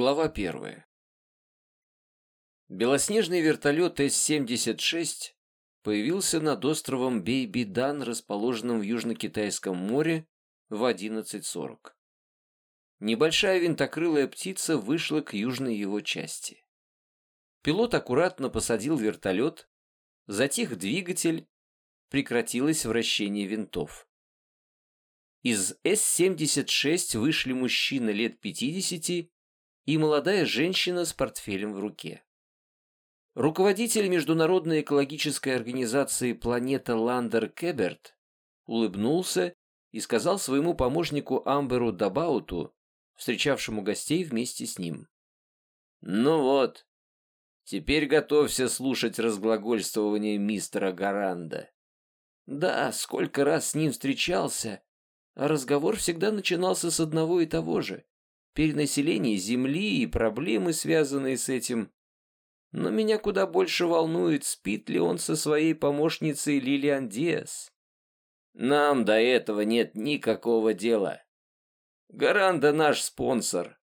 Глава первая. Белоснежный вертолет С-76 появился над островом Бейбидан, расположенным в Южно-Китайском море, в 11.40. Небольшая винтокрылая птица вышла к южной его части. Пилот аккуратно посадил вертолет, затих двигатель, прекратилось вращение винтов. Из С-76 вышли мужчина лет 50 и молодая женщина с портфелем в руке. Руководитель международной экологической организации «Планета» Ландер Кеберт улыбнулся и сказал своему помощнику Амберу Дабауту, встречавшему гостей вместе с ним. «Ну вот, теперь готовься слушать разглагольствование мистера Гаранда». Да, сколько раз с ним встречался, а разговор всегда начинался с одного и того же перенаселение Земли и проблемы, связанные с этим. Но меня куда больше волнует, спит ли он со своей помощницей Лилиан Диас. Нам до этого нет никакого дела. Гаранда наш спонсор.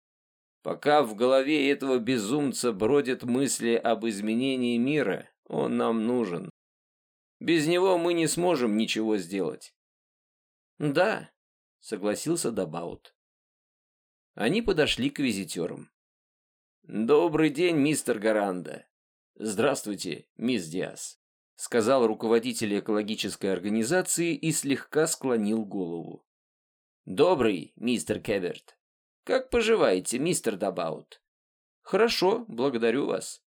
Пока в голове этого безумца бродят мысли об изменении мира, он нам нужен. Без него мы не сможем ничего сделать. Да, согласился Дабаут. Они подошли к визитерам. «Добрый день, мистер Гаранда». «Здравствуйте, мисс Диас», — сказал руководитель экологической организации и слегка склонил голову. «Добрый, мистер Кеберт. Как поживаете, мистер Дабаут?» «Хорошо, благодарю вас».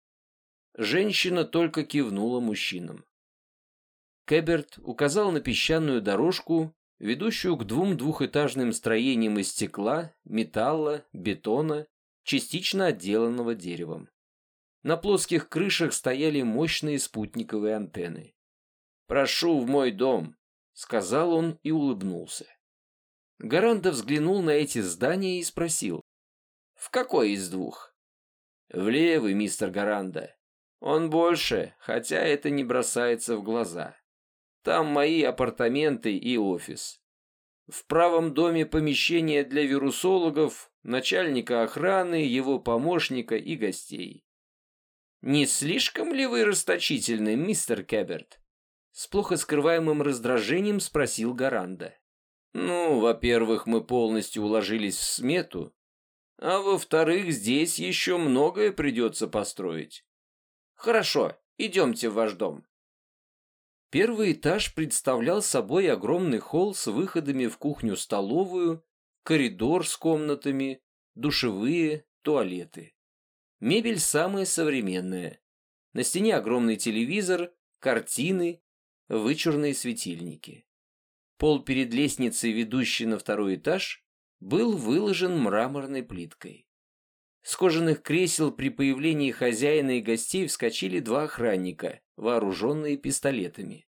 Женщина только кивнула мужчинам. Кеберт указал на песчаную дорожку, ведущую к двум двухэтажным строениям из стекла, металла, бетона, частично отделанного деревом. На плоских крышах стояли мощные спутниковые антенны. «Прошу в мой дом», — сказал он и улыбнулся. Гаранда взглянул на эти здания и спросил. «В какой из двух?» «В левый, мистер Гаранда. Он больше, хотя это не бросается в глаза. Там мои апартаменты и офис. В правом доме помещение для вирусологов, начальника охраны, его помощника и гостей. «Не слишком ли вы расточительны, мистер Кэберт?» С плохо скрываемым раздражением спросил Гаранда. «Ну, во-первых, мы полностью уложились в смету, а во-вторых, здесь еще многое придется построить. Хорошо, идемте в ваш дом. Первый этаж представлял собой огромный холл с выходами в кухню-столовую, коридор с комнатами, душевые, туалеты. Мебель самая современная. На стене огромный телевизор, картины, вычурные светильники. Пол перед лестницей, ведущей на второй этаж, был выложен мраморной плиткой. С кожаных кресел при появлении хозяина и гостей вскочили два охранника, вооруженные пистолетами.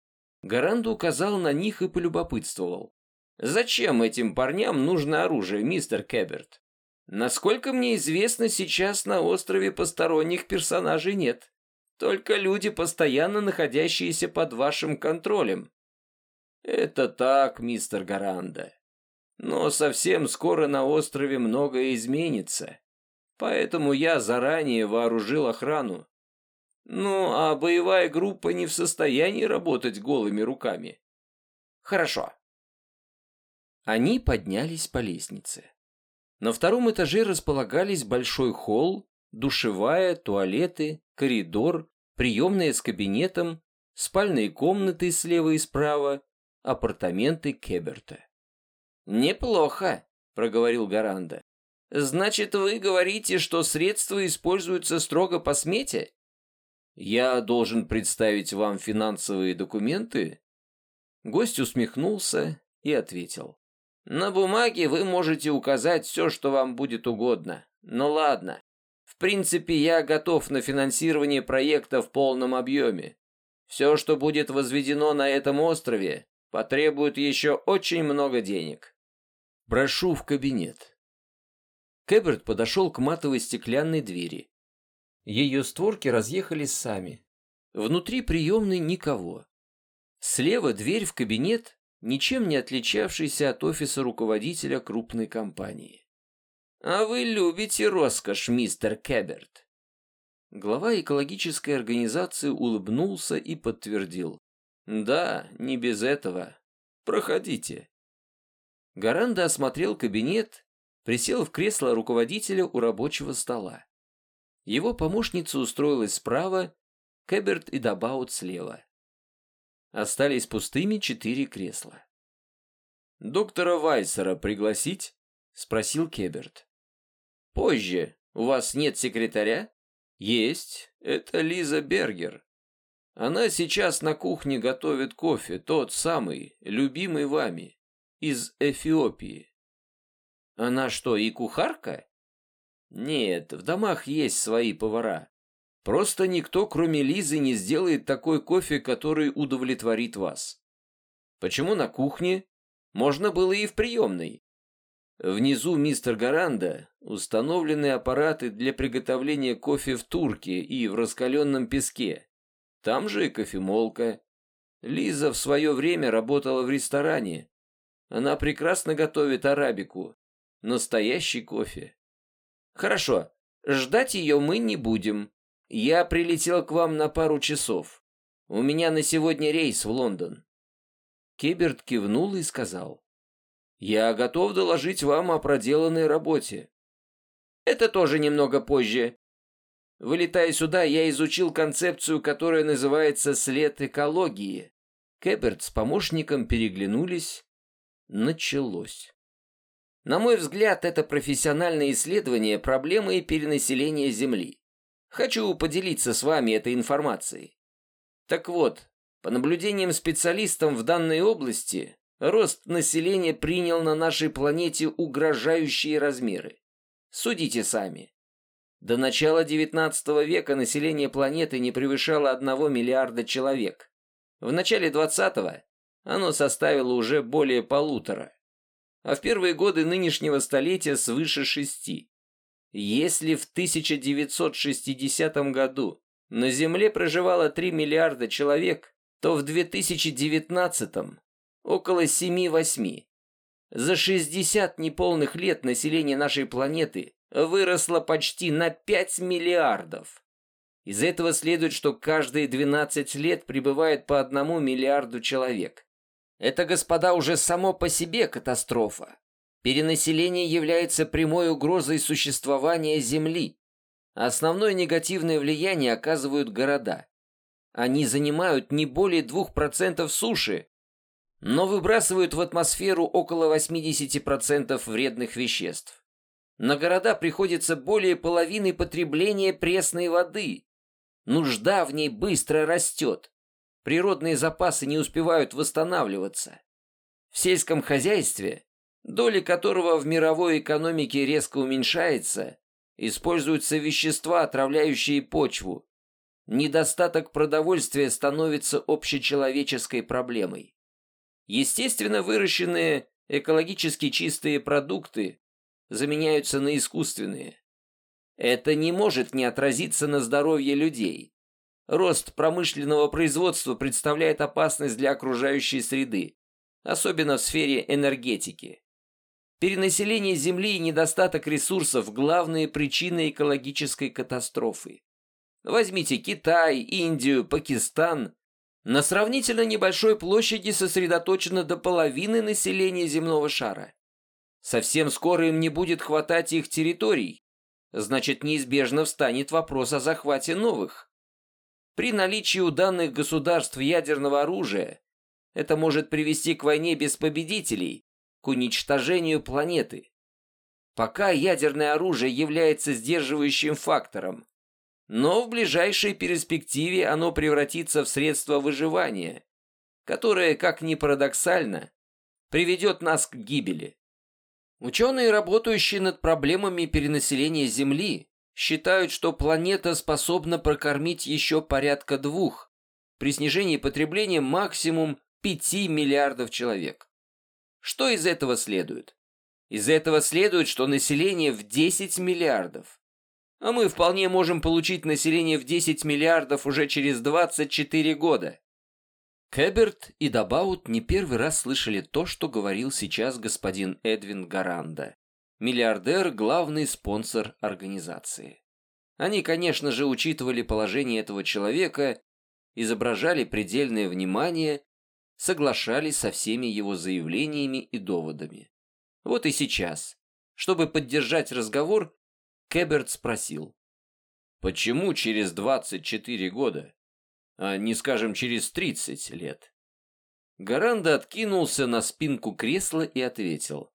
Гаранду указал на них и полюбопытствовал. «Зачем этим парням нужно оружие, мистер Кэберт? Насколько мне известно, сейчас на острове посторонних персонажей нет. Только люди, постоянно находящиеся под вашим контролем». «Это так, мистер Гаранда. Но совсем скоро на острове многое изменится. Поэтому я заранее вооружил охрану. Ну, а боевая группа не в состоянии работать голыми руками. Хорошо. Они поднялись по лестнице. На втором этаже располагались большой холл, душевая, туалеты, коридор, приемная с кабинетом, спальные комнаты слева и справа, апартаменты Кеберта. «Неплохо», — проговорил Гаранда. Значит, вы говорите, что средства используются строго по смете? Я должен представить вам финансовые документы? Гость усмехнулся и ответил. На бумаге вы можете указать все, что вам будет угодно. Ну ладно. В принципе, я готов на финансирование проекта в полном объеме. Все, что будет возведено на этом острове, потребует еще очень много денег. Прошу в кабинет. Кэберт подошел к матовой стеклянной двери. Ее створки разъехались сами. Внутри приемной никого. Слева дверь в кабинет, ничем не отличавшийся от офиса руководителя крупной компании. А вы любите роскошь, мистер Кэберт. Глава экологической организации улыбнулся и подтвердил. Да, не без этого. Проходите. Гаранда осмотрел кабинет, присел в кресло руководителя у рабочего стола. Его помощница устроилась справа, Кэберт и Дабаут слева. Остались пустыми четыре кресла. «Доктора Вайсера пригласить?» — спросил Кеберт. «Позже. У вас нет секретаря?» «Есть. Это Лиза Бергер. Она сейчас на кухне готовит кофе, тот самый, любимый вами, из Эфиопии». «Она что, и кухарка?» «Нет, в домах есть свои повара. Просто никто, кроме Лизы, не сделает такой кофе, который удовлетворит вас. Почему на кухне? Можно было и в приемной. Внизу мистер Гаранда установлены аппараты для приготовления кофе в турке и в раскаленном песке. Там же и кофемолка. Лиза в свое время работала в ресторане. Она прекрасно готовит арабику. Настоящий кофе. Хорошо, ждать ее мы не будем. Я прилетел к вам на пару часов. У меня на сегодня рейс в Лондон. Кеберт кивнул и сказал. «Я готов доложить вам о проделанной работе». «Это тоже немного позже. Вылетая сюда, я изучил концепцию, которая называется «след экологии». Кеберт с помощником переглянулись. Началось. На мой взгляд, это профессиональное исследование проблемы перенаселения Земли. Хочу поделиться с вами этой информацией. Так вот, по наблюдениям специалистов в данной области, рост населения принял на нашей планете угрожающие размеры. Судите сами. До начала XIX века население планеты не превышало 1 миллиарда человек. В начале 20-го оно составило уже более полутора. А в первые годы нынешнего столетия свыше шести. Если в 1960 году на Земле проживало 3 миллиарда человек, то в 2019-м около 7-8. За 60 неполных лет население нашей планеты выросло почти на 5 миллиардов. Из этого следует, что каждые 12 лет прибывает по одному миллиарду человек. Это, господа, уже само по себе катастрофа. Перенаселение является прямой угрозой существования Земли. Основное негативное влияние оказывают города. Они занимают не более 2% суши, но выбрасывают в атмосферу около 80% вредных веществ. На города приходится более половины потребления пресной воды. Нужда в ней быстро растет. Природные запасы не успевают восстанавливаться. В сельском хозяйстве, доля которого в мировой экономике резко уменьшается, используются вещества, отравляющие почву, недостаток продовольствия становится общечеловеческой проблемой. Естественно, выращенные экологически чистые продукты заменяются на искусственные. Это не может не отразиться на здоровье людей. Рост промышленного производства представляет опасность для окружающей среды, особенно в сфере энергетики. Перенаселение Земли и недостаток ресурсов – главные причины экологической катастрофы. Возьмите Китай, Индию, Пакистан. На сравнительно небольшой площади сосредоточено до половины населения земного шара. Совсем скоро им не будет хватать их территорий. Значит, неизбежно встанет вопрос о захвате новых. При наличии у данных государств ядерного оружия это может привести к войне без победителей, к уничтожению планеты. Пока ядерное оружие является сдерживающим фактором, но в ближайшей перспективе оно превратится в средство выживания, которое, как ни парадоксально, приведет нас к гибели. Ученые, работающие над проблемами перенаселения Земли, считают, что планета способна прокормить еще порядка двух, при снижении потребления максимум 5 миллиардов человек. Что из этого следует? Из этого следует, что население в 10 миллиардов а мы вполне можем получить население в 10 миллиардов уже через 24 года. Кэберт и Дабаут не первый раз слышали то, что говорил сейчас господин Эдвин Гаранда. Миллиардер – главный спонсор организации. Они, конечно же, учитывали положение этого человека, изображали предельное внимание, соглашались со всеми его заявлениями и доводами. Вот и сейчас, чтобы поддержать разговор, Кэберт спросил. Почему через 24 года, а не, скажем, через 30 лет? Гаранда откинулся на спинку кресла и ответил.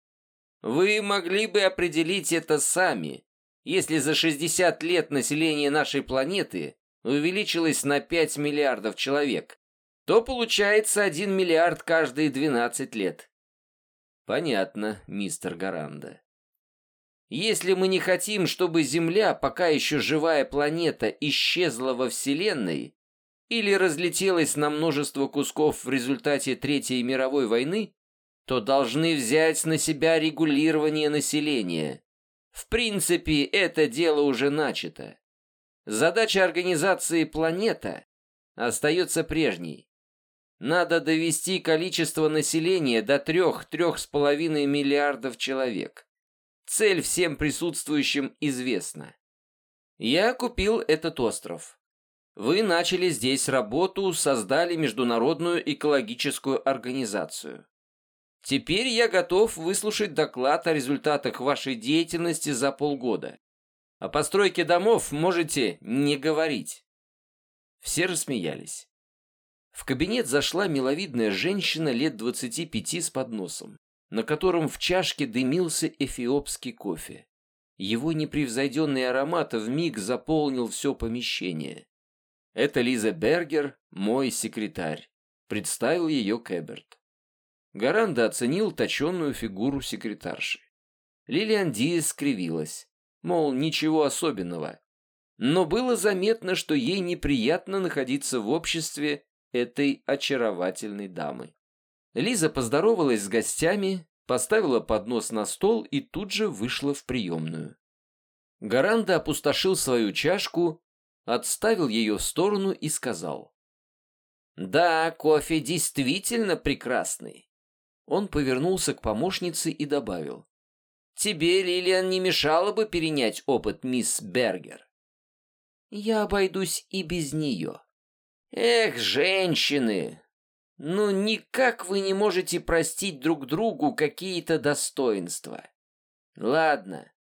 Вы могли бы определить это сами, если за 60 лет население нашей планеты увеличилось на 5 миллиардов человек, то получается 1 миллиард каждые 12 лет. Понятно, мистер Гаранда. Если мы не хотим, чтобы Земля, пока еще живая планета, исчезла во Вселенной или разлетелась на множество кусков в результате Третьей мировой войны, то должны взять на себя регулирование населения. В принципе, это дело уже начато. Задача организации «Планета» остается прежней. Надо довести количество населения до трех-трех с половиной миллиардов человек. Цель всем присутствующим известна. Я купил этот остров. Вы начали здесь работу, создали международную экологическую организацию. Теперь я готов выслушать доклад о результатах вашей деятельности за полгода. О постройке домов можете не говорить. Все рассмеялись. В кабинет зашла миловидная женщина лет двадцати пяти с подносом на котором в чашке дымился эфиопский кофе. Его непревзойденный аромат вмиг заполнил все помещение. «Это Лиза Бергер, мой секретарь», — представил ее Кэберт. Гаранда оценил точенную фигуру секретарши. Лилиан Диас скривилась, мол, ничего особенного. Но было заметно, что ей неприятно находиться в обществе этой очаровательной дамы. Лиза поздоровалась с гостями, поставила поднос на стол и тут же вышла в приемную. Гаранда опустошил свою чашку, отставил ее в сторону и сказал. «Да, кофе действительно прекрасный». Он повернулся к помощнице и добавил. «Тебе, Лилиан, не мешало бы перенять опыт мисс Бергер?» «Я обойдусь и без нее». «Эх, женщины, ну никак вы не можете простить друг другу какие-то достоинства. Ладно,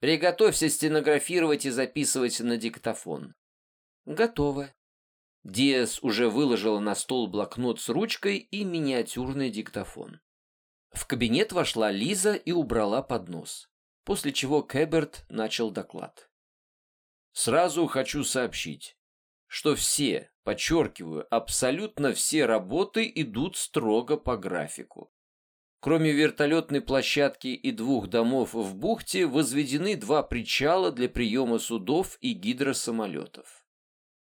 приготовься стенографировать и записывать на диктофон. Готово. Диас уже выложила на стол блокнот с ручкой и миниатюрный диктофон. В кабинет вошла Лиза и убрала поднос, после чего Кэберт начал доклад. «Сразу хочу сообщить, что все, подчеркиваю, абсолютно все работы идут строго по графику. Кроме вертолетной площадки и двух домов в бухте, возведены два причала для приема судов и гидросамолетов.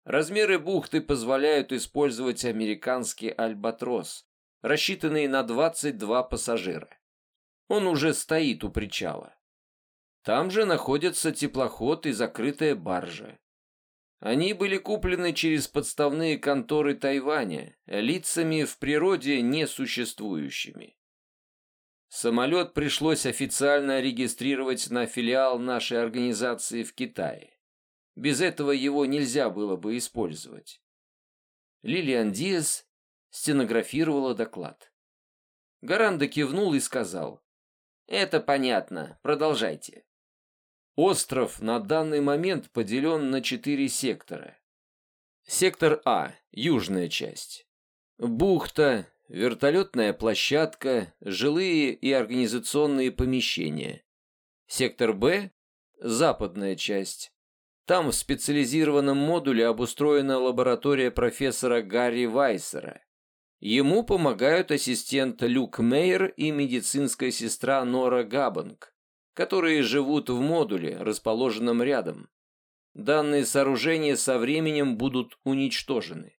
Размеры бухты позволяют использовать американский «Альбатрос», рассчитанный на 22 пассажира. Он уже стоит у причала. Там же находятся теплоход и закрытая баржа. Они были куплены через подставные конторы Тайваня, лицами в природе несуществующими. Самолет пришлось официально регистрировать на филиал нашей организации в Китае. Без этого его нельзя было бы использовать. Лилиан Диас стенографировала доклад. Гаранда кивнул и сказал. «Это понятно. Продолжайте». Остров на данный момент поделен на четыре сектора. Сектор А – южная часть. Бухта, вертолетная площадка, жилые и организационные помещения. Сектор Б – западная часть. Там в специализированном модуле обустроена лаборатория профессора Гарри Вайсера. Ему помогают ассистент Люк Мейер и медицинская сестра Нора Габанг которые живут в модуле, расположенном рядом. Данные сооружения со временем будут уничтожены.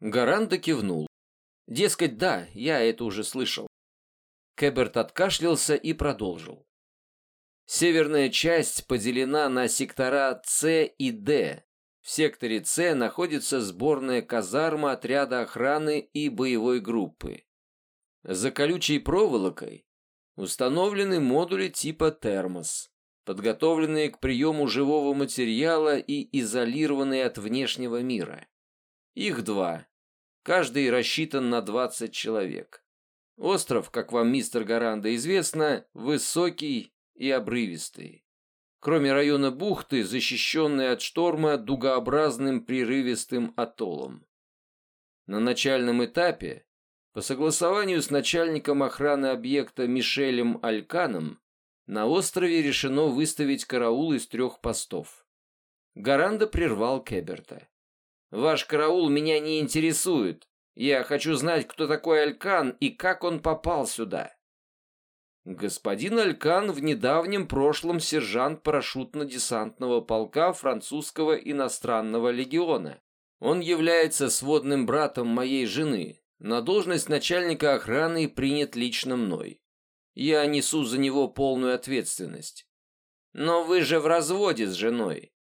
Гаранда кивнул. Дескать, да, я это уже слышал. Кэберт откашлялся и продолжил. Северная часть поделена на сектора С и Д. В секторе С находится сборная казарма отряда охраны и боевой группы. За колючей проволокой Установлены модули типа термос, подготовленные к приему живого материала и изолированные от внешнего мира. Их два. Каждый рассчитан на 20 человек. Остров, как вам, мистер Гаранда, известно, высокий и обрывистый. Кроме района бухты, защищенный от шторма дугообразным прерывистым атоллом. На начальном этапе, по согласованию с начальником охраны объекта Мишелем Альканом, на острове решено выставить караул из трех постов. Гаранда прервал Кеберта. «Ваш караул меня не интересует. Я хочу знать, кто такой Алькан и как он попал сюда». Господин Алькан в недавнем прошлом сержант парашютно-десантного полка французского иностранного легиона. Он является сводным братом моей жены. На должность начальника охраны принят лично мной. Я несу за него полную ответственность. Но вы же в разводе с женой.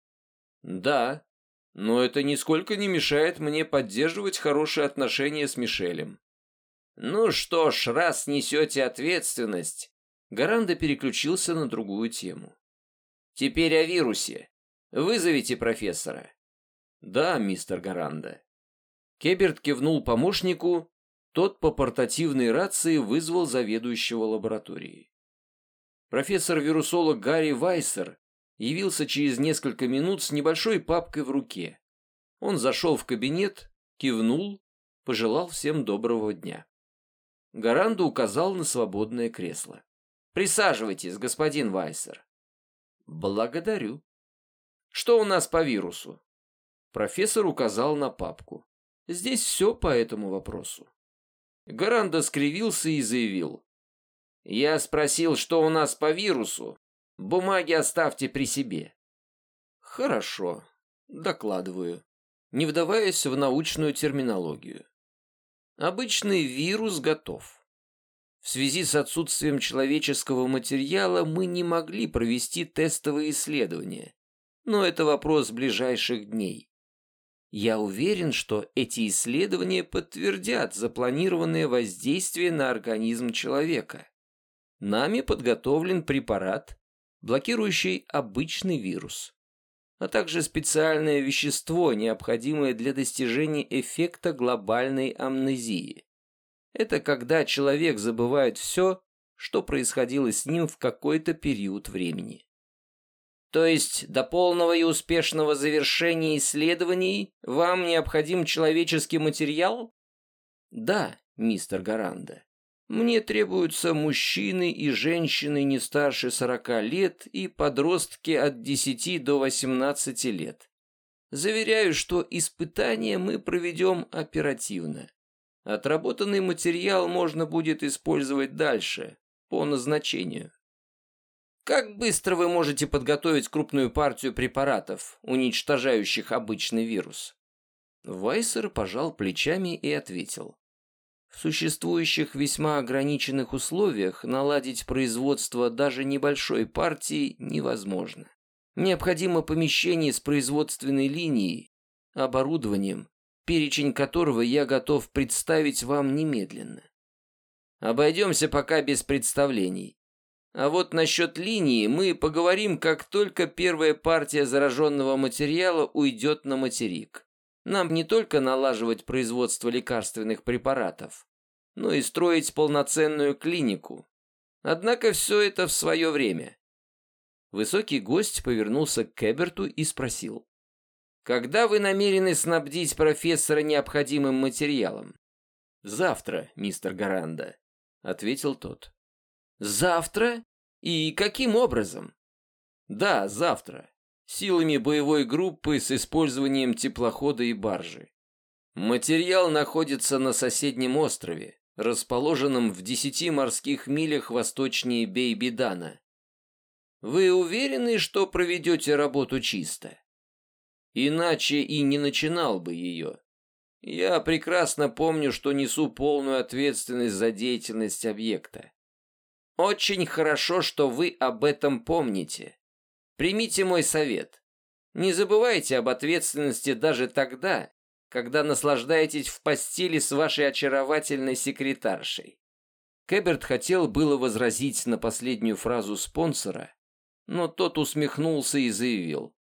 Да, но это нисколько не мешает мне поддерживать хорошие отношения с Мишелем. Ну что ж, раз несете ответственность... Гаранда переключился на другую тему. Теперь о вирусе. Вызовите профессора. Да, мистер Гаранда. Кеберт кивнул помощнику тот по портативной рации вызвал заведующего лабораторией. Профессор-вирусолог Гарри Вайсер явился через несколько минут с небольшой папкой в руке. Он зашел в кабинет, кивнул, пожелал всем доброго дня. Гаранду указал на свободное кресло. «Присаживайтесь, господин Вайсер». «Благодарю». «Что у нас по вирусу?» Профессор указал на папку. «Здесь все по этому вопросу». Гаранда скривился и заявил. «Я спросил, что у нас по вирусу. Бумаги оставьте при себе». «Хорошо, докладываю, не вдаваясь в научную терминологию. Обычный вирус готов. В связи с отсутствием человеческого материала мы не могли провести тестовые исследования, но это вопрос ближайших дней. Я уверен, что эти исследования подтвердят запланированное воздействие на организм человека. Нами подготовлен препарат, блокирующий обычный вирус, а также специальное вещество, необходимое для достижения эффекта глобальной амнезии. Это когда человек забывает все, что происходило с ним в какой-то период времени. То есть до полного и успешного завершения исследований вам необходим человеческий материал? Да, мистер Гаранда. Мне требуются мужчины и женщины не старше 40 лет и подростки от 10 до 18 лет. Заверяю, что испытания мы проведем оперативно. Отработанный материал можно будет использовать дальше, по назначению. Как быстро вы можете подготовить крупную партию препаратов, уничтожающих обычный вирус? Вайсер пожал плечами и ответил. В существующих весьма ограниченных условиях наладить производство даже небольшой партии невозможно. Необходимо помещение с производственной линией, оборудованием, перечень которого я готов представить вам немедленно. Обойдемся пока без представлений. А вот насчет линии мы поговорим, как только первая партия зараженного материала уйдет на материк. Нам не только налаживать производство лекарственных препаратов, но и строить полноценную клинику. Однако все это в свое время. Высокий гость повернулся к Кэберту и спросил. «Когда вы намерены снабдить профессора необходимым материалом?» «Завтра, мистер Гаранда», — ответил тот. Завтра? И каким образом? Да, завтра. Силами боевой группы с использованием теплохода и баржи. Материал находится на соседнем острове, расположенном в десяти морских милях восточнее Бейбидана. Вы уверены, что проведете работу чисто? Иначе и не начинал бы ее. Я прекрасно помню, что несу полную ответственность за деятельность объекта. Очень хорошо, что вы об этом помните. Примите мой совет. Не забывайте об ответственности даже тогда, когда наслаждаетесь в постели с вашей очаровательной секретаршей. Кэберт хотел было возразить на последнюю фразу спонсора, но тот усмехнулся и заявил.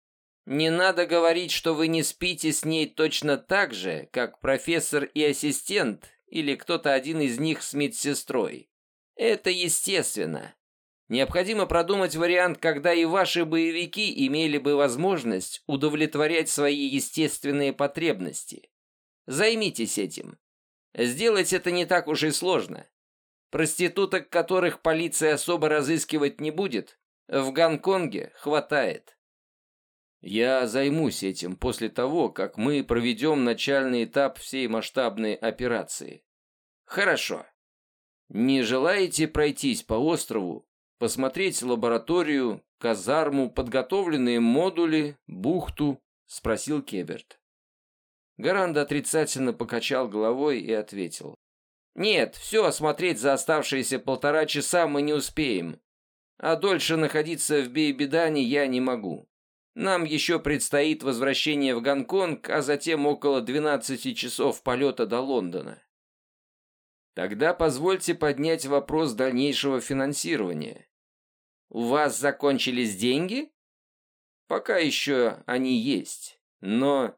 «Не надо говорить, что вы не спите с ней точно так же, как профессор и ассистент, или кто-то один из них с медсестрой. Это естественно. Необходимо продумать вариант, когда и ваши боевики имели бы возможность удовлетворять свои естественные потребности. Займитесь этим. Сделать это не так уж и сложно. Проституток, которых полиция особо разыскивать не будет, в Гонконге хватает. Я займусь этим после того, как мы проведем начальный этап всей масштабной операции. Хорошо. Не желаете пройтись по острову, посмотреть лабораторию, казарму, подготовленные модули, бухту? Спросил Кеберт. Гаранда отрицательно покачал головой и ответил. «Нет, все осмотреть за оставшиеся полтора часа мы не успеем. А дольше находиться в Бейбедане я не могу. Нам еще предстоит возвращение в Гонконг, а затем около 12 часов полета до Лондона. Тогда позвольте поднять вопрос дальнейшего финансирования. У вас закончились деньги? Пока еще они есть, но...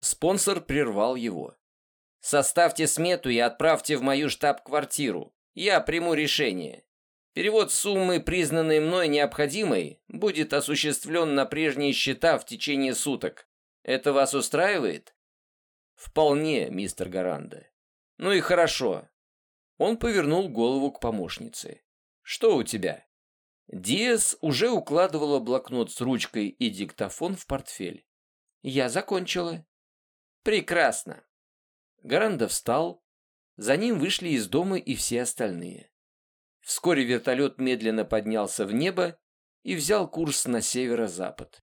Спонсор прервал его. Составьте смету и отправьте в мою штаб-квартиру. Я приму решение. Перевод суммы, признанной мной необходимой, будет осуществлен на прежние счета в течение суток. Это вас устраивает? Вполне, мистер Гаранда. Ну и хорошо. Он повернул голову к помощнице. Что у тебя? Диас уже укладывала блокнот с ручкой и диктофон в портфель. Я закончила. Прекрасно. Гаранда встал. За ним вышли из дома и все остальные. Вскоре вертолет медленно поднялся в небо и взял курс на северо-запад.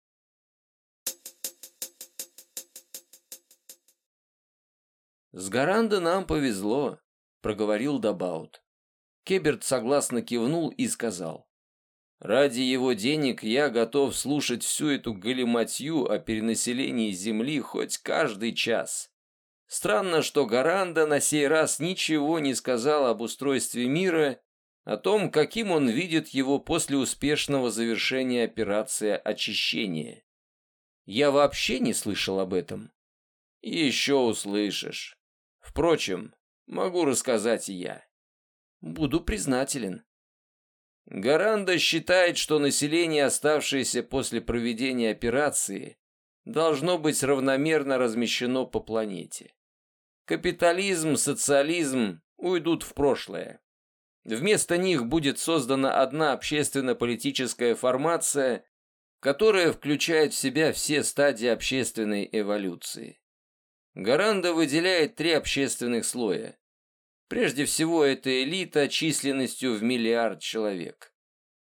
«С Гаранда нам повезло», — проговорил Дабаут. Кеберт согласно кивнул и сказал. «Ради его денег я готов слушать всю эту галиматью о перенаселении Земли хоть каждый час. Странно, что Гаранда на сей раз ничего не сказал об устройстве мира о том, каким он видит его после успешного завершения операции очищения. Я вообще не слышал об этом. Еще услышишь. Впрочем, могу рассказать и я. Буду признателен. Гаранда считает, что население, оставшееся после проведения операции, должно быть равномерно размещено по планете. Капитализм, социализм уйдут в прошлое. Вместо них будет создана одна общественно-политическая формация, которая включает в себя все стадии общественной эволюции. Гаранда выделяет три общественных слоя. Прежде всего, это элита численностью в миллиард человек.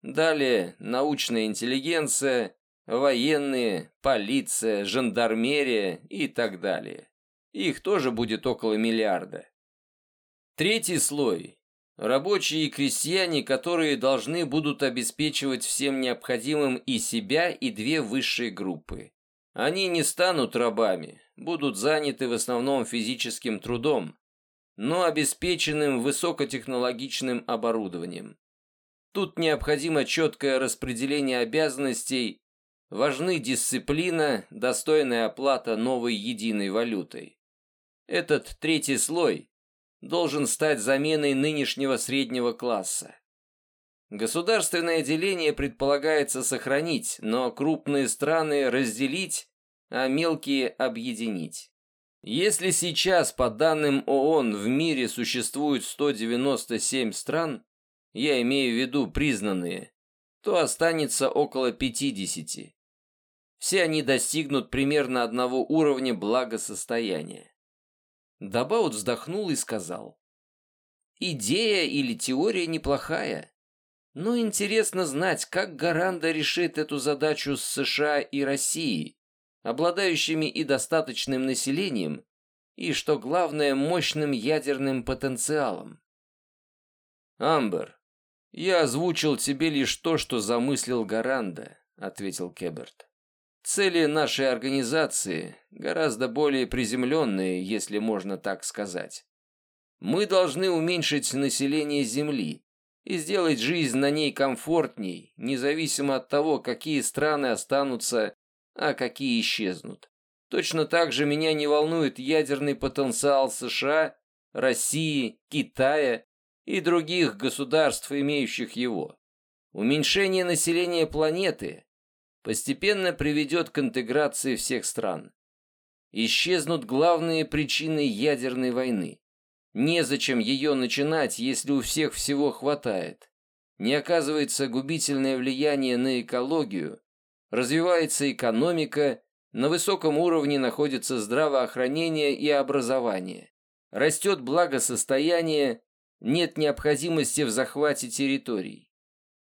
Далее научная интеллигенция, военные, полиция, жандармерия и так далее. Их тоже будет около миллиарда. Третий слой Рабочие и крестьяне, которые должны будут обеспечивать всем необходимым и себя, и две высшие группы. Они не станут рабами, будут заняты в основном физическим трудом, но обеспеченным высокотехнологичным оборудованием. Тут необходимо четкое распределение обязанностей, важны дисциплина, достойная оплата новой единой валютой. Этот третий слой должен стать заменой нынешнего среднего класса. Государственное деление предполагается сохранить, но крупные страны разделить, а мелкие объединить. Если сейчас, по данным ООН, в мире существует 197 стран, я имею в виду признанные, то останется около 50. Все они достигнут примерно одного уровня благосостояния. Дабаут вздохнул и сказал. «Идея или теория неплохая, но интересно знать, как Гаранда решит эту задачу с США и Россией, обладающими и достаточным населением, и, что главное, мощным ядерным потенциалом. «Амбер, я озвучил тебе лишь то, что замыслил Гаранда», — ответил Кеберт. Цели нашей организации гораздо более приземленные, если можно так сказать. Мы должны уменьшить население Земли и сделать жизнь на ней комфортней, независимо от того, какие страны останутся, а какие исчезнут. Точно так же меня не волнует ядерный потенциал США, России, Китая и других государств, имеющих его. Уменьшение населения планеты постепенно приведет к интеграции всех стран. Исчезнут главные причины ядерной войны. Незачем ее начинать, если у всех всего хватает. Не оказывается губительное влияние на экологию, развивается экономика, на высоком уровне находится здравоохранение и образование. Растет благосостояние, нет необходимости в захвате территорий.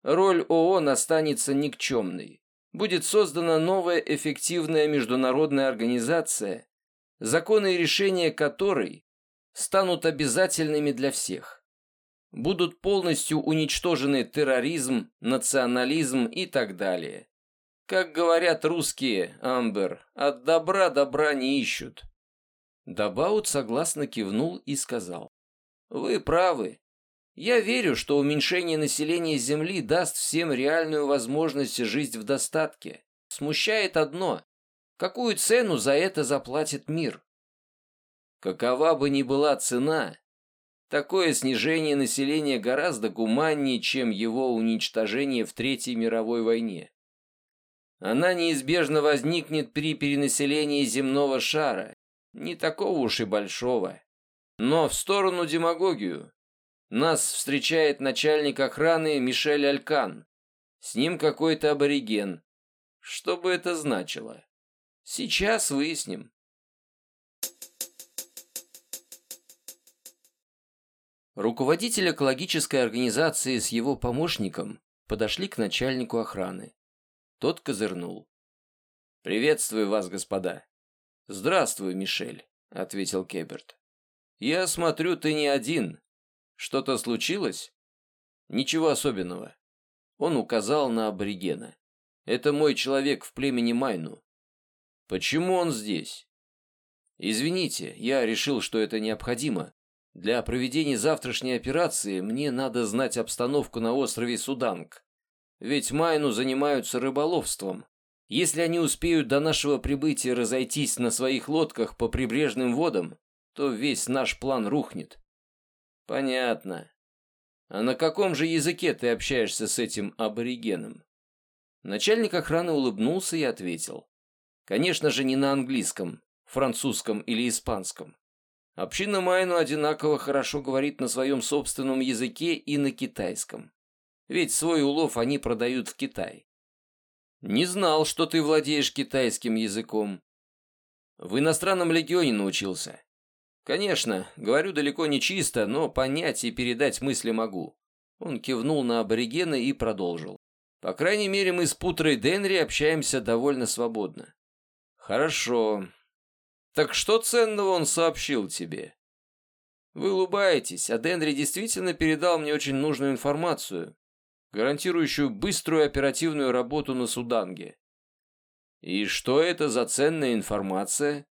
Роль ООН останется никчемной. Будет создана новая эффективная международная организация, законы и решения которой станут обязательными для всех. Будут полностью уничтожены терроризм, национализм и так далее. Как говорят русские, Амбер, от добра добра не ищут. Дабаут согласно кивнул и сказал. Вы правы. Я верю, что уменьшение населения Земли даст всем реальную возможность жить в достатке. Смущает одно. Какую цену за это заплатит мир? Какова бы ни была цена, такое снижение населения гораздо гуманнее, чем его уничтожение в Третьей мировой войне. Она неизбежно возникнет при перенаселении земного шара, не такого уж и большого. Но в сторону демагогию. Нас встречает начальник охраны Мишель Алькан. С ним какой-то абориген. Что бы это значило? Сейчас выясним. Руководитель экологической организации с его помощником подошли к начальнику охраны. Тот козырнул. «Приветствую вас, господа». «Здравствуй, Мишель», — ответил Кеберт. «Я смотрю, ты не один. Что-то случилось?» «Ничего особенного». Он указал на аборигена. «Это мой человек в племени Майну». «Почему он здесь?» «Извините, я решил, что это необходимо. Для проведения завтрашней операции мне надо знать обстановку на острове Суданг. Ведь Майну занимаются рыболовством. Если они успеют до нашего прибытия разойтись на своих лодках по прибрежным водам, то весь наш план рухнет. Понятно. А на каком же языке ты общаешься с этим аборигеном? Начальник охраны улыбнулся и ответил. Конечно же, не на английском, французском или испанском. Община Майну одинаково хорошо говорит на своем собственном языке и на китайском. Ведь свой улов они продают в Китай. Не знал, что ты владеешь китайским языком. В иностранном легионе научился. Конечно, говорю далеко не чисто, но понять и передать мысли могу. Он кивнул на аборигена и продолжил. По крайней мере, мы с Путрой Денри общаемся довольно свободно. Хорошо. Так что ценного он сообщил тебе? Вы улыбаетесь, а Денри действительно передал мне очень нужную информацию, гарантирующую быструю оперативную работу на Суданге. И что это за ценная информация?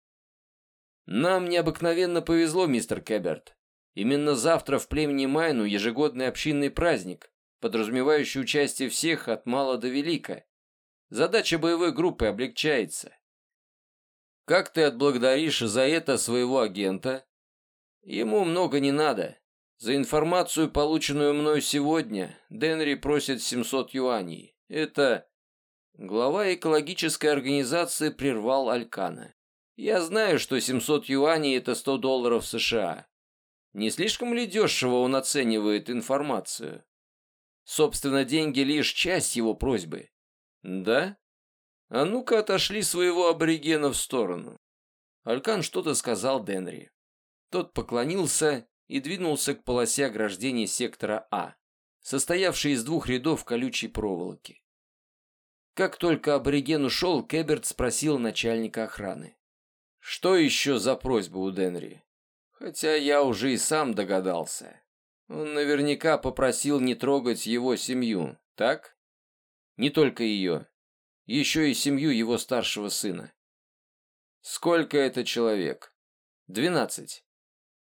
Нам необыкновенно повезло, мистер Кэберт. Именно завтра в племени Майну ежегодный общинный праздник, подразумевающий участие всех от мала до велика. Задача боевой группы облегчается. Как ты отблагодаришь за это своего агента? Ему много не надо. За информацию, полученную мной сегодня, Денри просит 700 юаней. Это... Глава экологической организации прервал Алькана. Я знаю, что 700 юаней – это 100 долларов США. Не слишком ли дешево он оценивает информацию? Собственно, деньги – лишь часть его просьбы. Да? А ну-ка отошли своего аборигена в сторону. Алькан что-то сказал Денри. Тот поклонился и двинулся к полосе ограждения сектора А, состоявшей из двух рядов колючей проволоки. Как только абориген ушел, Кэберт спросил начальника охраны. «Что еще за просьба у Денри?» «Хотя я уже и сам догадался. Он наверняка попросил не трогать его семью, так?» «Не только ее. Еще и семью его старшего сына». «Сколько это человек?» «Двенадцать.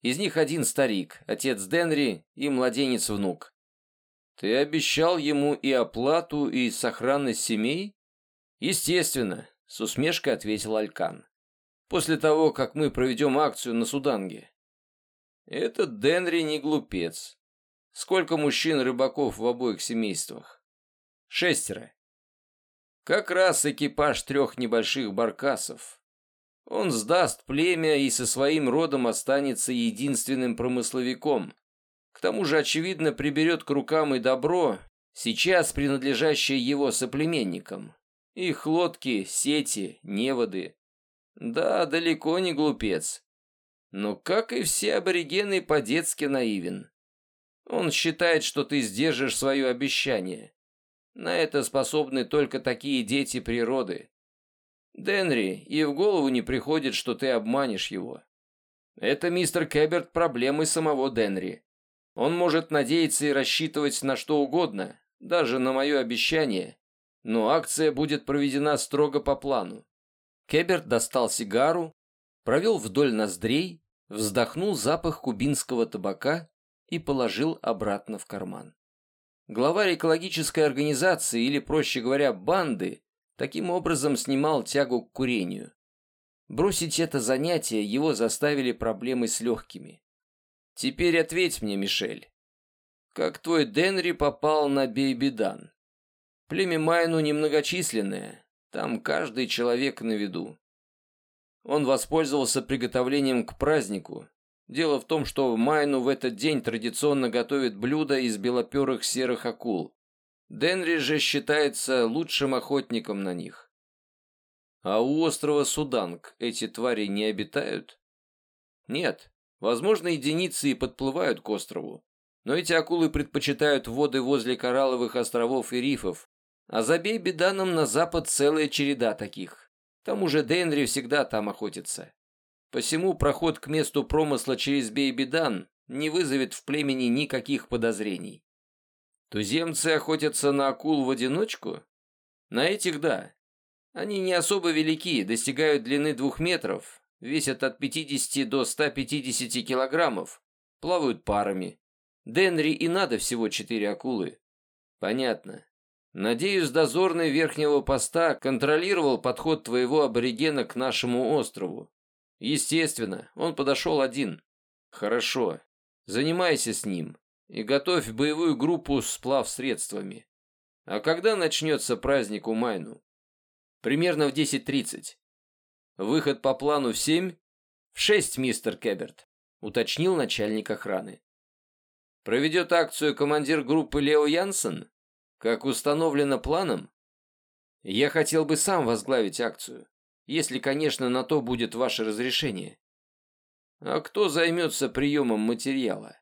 Из них один старик, отец Денри и младенец-внук. Ты обещал ему и оплату, и сохранность семей? Естественно, с усмешкой ответил Алькан. После того, как мы проведем акцию на Суданге. Этот Денри не глупец. Сколько мужчин-рыбаков в обоих семействах? Шестеро. Как раз экипаж трех небольших баркасов. Он сдаст племя и со своим родом останется единственным промысловиком. К тому же, очевидно, приберет к рукам и добро, сейчас принадлежащее его соплеменникам. Их лодки, сети, неводы. Да, далеко не глупец. Но, как и все аборигены, по-детски наивен. Он считает, что ты сдержишь свое обещание. На это способны только такие дети природы. Денри, и в голову не приходит, что ты обманешь его. Это, мистер Кэберт, проблемы самого Денри. Он может надеяться и рассчитывать на что угодно, даже на мое обещание, но акция будет проведена строго по плану. Кэберт достал сигару, провел вдоль ноздрей, вздохнул запах кубинского табака и положил обратно в карман. Главарь экологической организации, или, проще говоря, банды, таким образом снимал тягу к курению. Бросить это занятие его заставили проблемы с легкими. Теперь ответь мне, Мишель. Как твой Денри попал на Бейбидан? Племя Майну немногочисленное, там каждый человек на виду. Он воспользовался приготовлением к празднику. Дело в том, что в Майну в этот день традиционно готовят блюда из белоперых серых акул. Денри же считается лучшим охотником на них. А у острова Суданг эти твари не обитают? Нет. Возможно, единицы и подплывают к острову. Но эти акулы предпочитают воды возле коралловых островов и рифов. А за Бейбиданом на запад целая череда таких. К тому же Денри всегда там охотится. Посему проход к месту промысла через Бейбидан не вызовет в племени никаких подозрений. Туземцы охотятся на акул в одиночку? На этих – да. Они не особо велики, достигают длины двух метров, весят от 50 до 150 килограммов, плавают парами. Денри и надо всего четыре акулы. Понятно. Надеюсь, дозорный верхнего поста контролировал подход твоего аборигена к нашему острову. Естественно, он подошел один. Хорошо. Занимайся с ним и готовь боевую группу с плавсредствами. А когда начнется праздник у Майну? Примерно в 10.30. Выход по плану в 7? В 6, мистер Кэберт, уточнил начальник охраны. Проведет акцию командир группы Лео Янсен? Как установлено планом? Я хотел бы сам возглавить акцию, если, конечно, на то будет ваше разрешение. А кто займется приемом материала?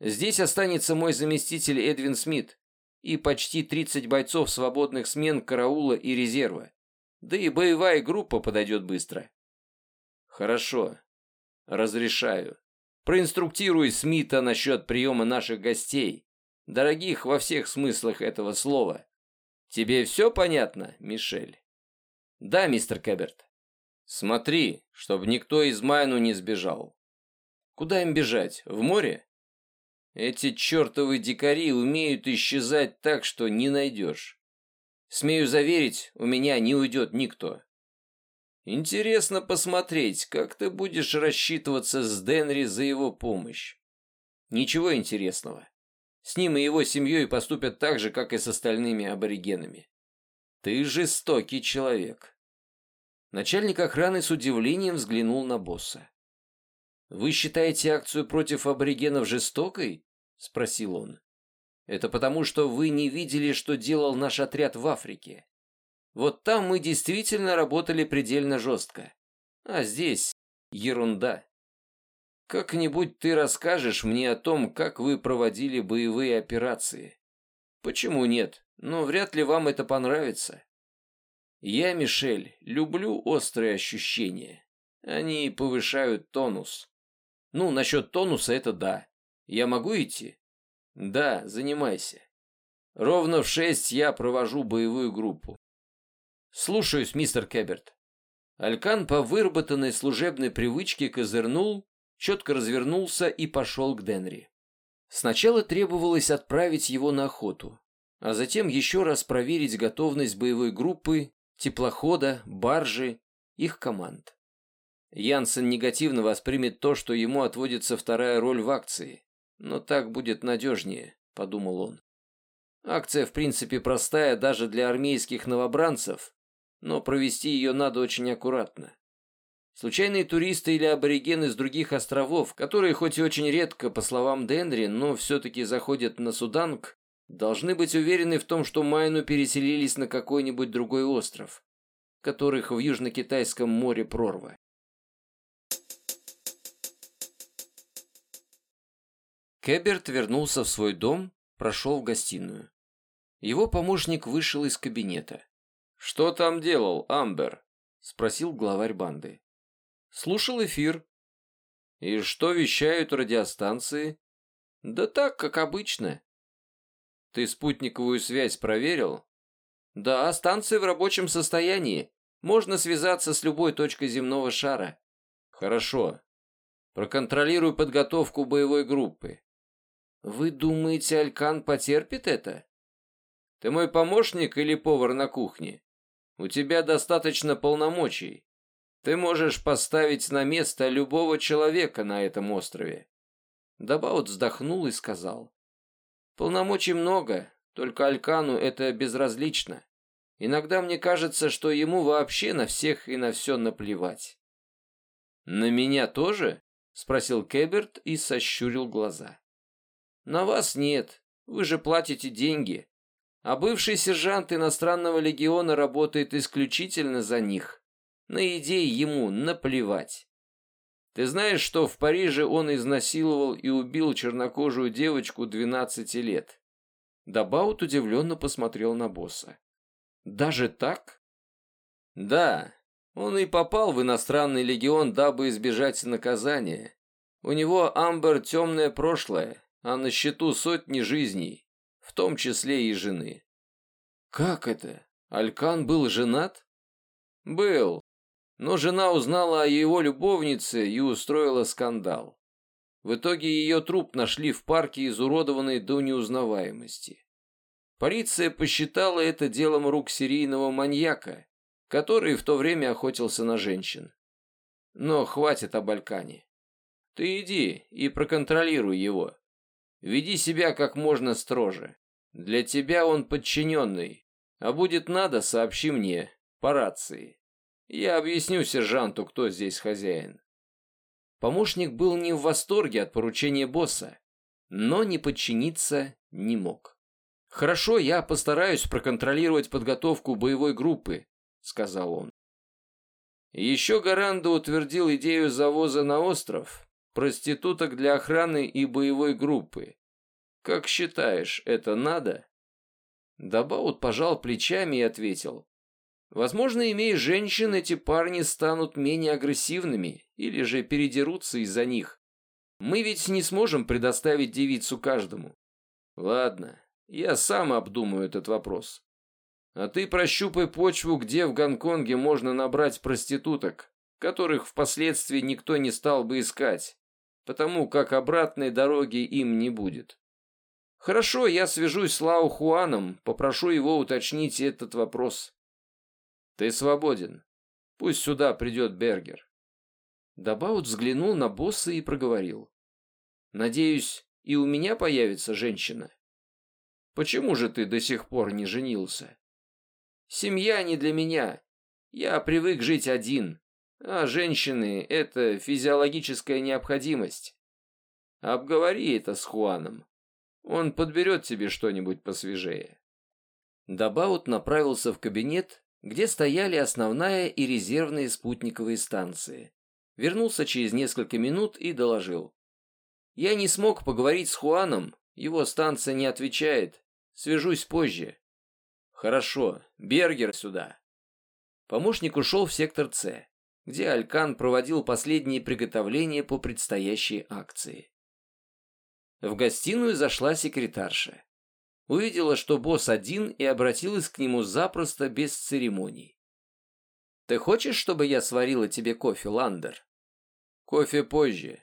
Здесь останется мой заместитель Эдвин Смит и почти 30 бойцов свободных смен караула и резерва. Да и боевая группа подойдет быстро. Хорошо. Разрешаю. Проинструктируй Смита насчет приема наших гостей, дорогих во всех смыслах этого слова. Тебе все понятно, Мишель? Да, мистер Кэберт. Смотри, чтобы никто из Майну не сбежал. Куда им бежать? В море? Эти чертовы дикари умеют исчезать так, что не найдешь. Смею заверить, у меня не уйдет никто. Интересно посмотреть, как ты будешь рассчитываться с Денри за его помощь. Ничего интересного. С ним и его семьей поступят так же, как и с остальными аборигенами. Ты жестокий человек. Начальник охраны с удивлением взглянул на босса. «Вы считаете акцию против аборигенов жестокой?» — спросил он. «Это потому, что вы не видели, что делал наш отряд в Африке. Вот там мы действительно работали предельно жестко. А здесь ерунда. Как-нибудь ты расскажешь мне о том, как вы проводили боевые операции. Почему нет? Но вряд ли вам это понравится. Я, Мишель, люблю острые ощущения. Они повышают тонус. Ну, насчет тонуса это да. Я могу идти? Да, занимайся. Ровно в шесть я провожу боевую группу. Слушаюсь, мистер Кэберт. Алькан по выработанной служебной привычке козырнул, четко развернулся и пошел к Денри. Сначала требовалось отправить его на охоту, а затем еще раз проверить готовность боевой группы, теплохода, баржи, их команд. Янсен негативно воспримет то, что ему отводится вторая роль в акции. Но так будет надежнее, подумал он. Акция в принципе простая даже для армейских новобранцев, но провести ее надо очень аккуратно. Случайные туристы или аборигены с других островов, которые хоть и очень редко, по словам Денри, но все-таки заходят на Суданг, должны быть уверены в том, что Майну переселились на какой-нибудь другой остров, которых в Южно-Китайском море прорва. Кэберт вернулся в свой дом, прошел в гостиную. Его помощник вышел из кабинета. «Что там делал, Амбер?» — спросил главарь банды. Слушал эфир. И что вещают радиостанции? Да так, как обычно. Ты спутниковую связь проверил? Да, станция в рабочем состоянии. Можно связаться с любой точкой земного шара. Хорошо. Проконтролируй подготовку боевой группы. Вы думаете, Алькан потерпит это? Ты мой помощник или повар на кухне? У тебя достаточно полномочий. Ты можешь поставить на место любого человека на этом острове. Дабаут вздохнул и сказал. Полномочий много, только Алькану это безразлично. Иногда мне кажется, что ему вообще на всех и на все наплевать. «На меня тоже?» — спросил Кеберт и сощурил глаза. «На вас нет, вы же платите деньги, а бывший сержант иностранного легиона работает исключительно за них. На идеи ему наплевать. Ты знаешь, что в Париже он изнасиловал и убил чернокожую девочку 12 лет? Дабаут удивленно посмотрел на босса. Даже так? Да, он и попал в иностранный легион, дабы избежать наказания. У него Амбер темное прошлое, а на счету сотни жизней, в том числе и жены. Как это? Алькан был женат? Был, но жена узнала о его любовнице и устроила скандал. В итоге ее труп нашли в парке, изуродованный до неузнаваемости. Полиция посчитала это делом рук серийного маньяка, который в то время охотился на женщин. Но хватит о Балькане. Ты иди и проконтролируй его. Веди себя как можно строже. Для тебя он подчиненный, а будет надо, сообщи мне по рации. Я объясню сержанту, кто здесь хозяин. Помощник был не в восторге от поручения босса, но не подчиниться не мог. «Хорошо, я постараюсь проконтролировать подготовку боевой группы», — сказал он. Еще Гаранда утвердил идею завоза на остров проституток для охраны и боевой группы. Как считаешь, это надо? Дабаут пожал плечами и ответил. Возможно, имея женщин, эти парни станут менее агрессивными или же передерутся из-за них. Мы ведь не сможем предоставить девицу каждому. Ладно, я сам обдумаю этот вопрос. А ты прощупай почву, где в Гонконге можно набрать проституток, которых впоследствии никто не стал бы искать, потому как обратной дороги им не будет. Хорошо, я свяжусь с Лао Хуаном, попрошу его уточнить этот вопрос. Ты свободен. Пусть сюда придет Бергер. Дабаут взглянул на босса и проговорил. Надеюсь, и у меня появится женщина. Почему же ты до сих пор не женился? Семья не для меня. Я привык жить один. А женщины — это физиологическая необходимость. Обговори это с Хуаном. Он подберет тебе что-нибудь посвежее. Дабаут направился в кабинет где стояли основная и резервные спутниковые станции. Вернулся через несколько минут и доложил. «Я не смог поговорить с Хуаном, его станция не отвечает. Свяжусь позже». «Хорошо, Бергер сюда». Помощник ушел в сектор С, где Алькан проводил последние приготовления по предстоящей акции. В гостиную зашла секретарша. Увидела, что босс один, и обратилась к нему запросто, без церемоний. «Ты хочешь, чтобы я сварила тебе кофе, Ландер?» «Кофе позже.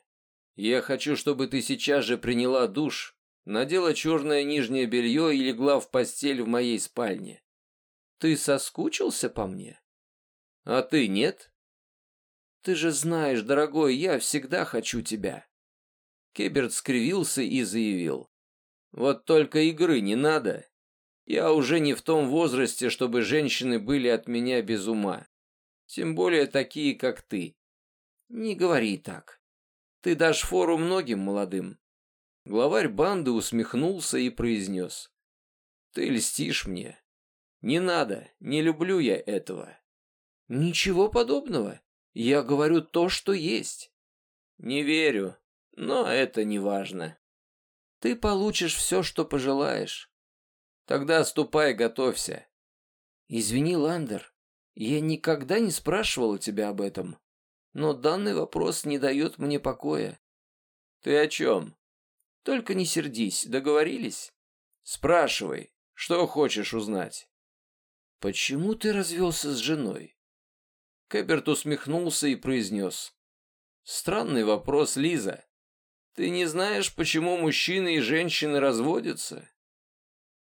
Я хочу, чтобы ты сейчас же приняла душ, надела черное нижнее белье и легла в постель в моей спальне. Ты соскучился по мне? А ты нет? Ты же знаешь, дорогой, я всегда хочу тебя. Кеберт скривился и заявил. Вот только игры не надо. Я уже не в том возрасте, чтобы женщины были от меня без ума. Тем более такие, как ты. Не говори так. Ты дашь фору многим молодым. Главарь банды усмехнулся и произнес. Ты льстишь мне. Не надо, не люблю я этого. Ничего подобного. Я говорю то, что есть. Не верю, но это не важно. Ты получишь все, что пожелаешь. Тогда ступай, готовься. Извини, Ландер, я никогда не спрашивал тебя об этом, но данный вопрос не дает мне покоя. Ты о чем? Только не сердись, договорились? Спрашивай, что хочешь узнать. Почему ты развелся с женой? Кэберт усмехнулся и произнес. Странный вопрос, Лиза. Ты не знаешь, почему мужчины и женщины разводятся?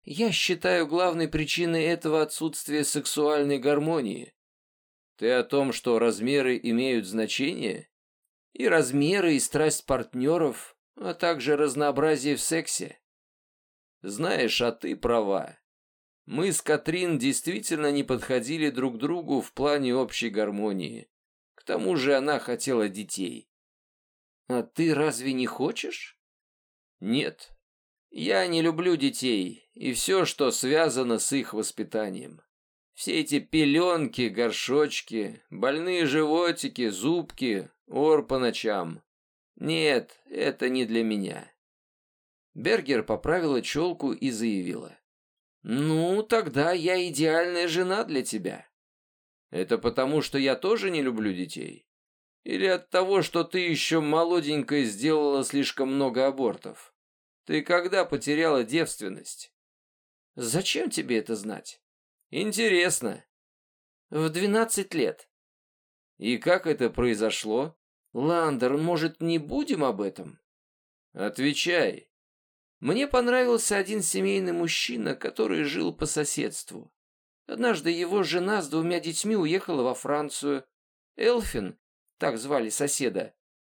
Я считаю главной причиной этого отсутствие сексуальной гармонии. Ты о том, что размеры имеют значение? И размеры, и страсть партнеров, а также разнообразие в сексе. Знаешь, а ты права. Мы с Катрин действительно не подходили друг другу в плане общей гармонии. К тому же она хотела детей. А ты разве не хочешь? Нет. Я не люблю детей и все, что связано с их воспитанием. Все эти пеленки, горшочки, больные животики, зубки, ор по ночам. Нет, это не для меня. Бергер поправила челку и заявила. «Ну, тогда я идеальная жена для тебя». «Это потому, что я тоже не люблю детей?» Или от того, что ты еще молоденькая сделала слишком много абортов? Ты когда потеряла девственность? Зачем тебе это знать? Интересно. В двенадцать лет. И как это произошло? Ландер, может, не будем об этом? Отвечай. Мне понравился один семейный мужчина, который жил по соседству. Однажды его жена с двумя детьми уехала во Францию. Элфин так звали соседа,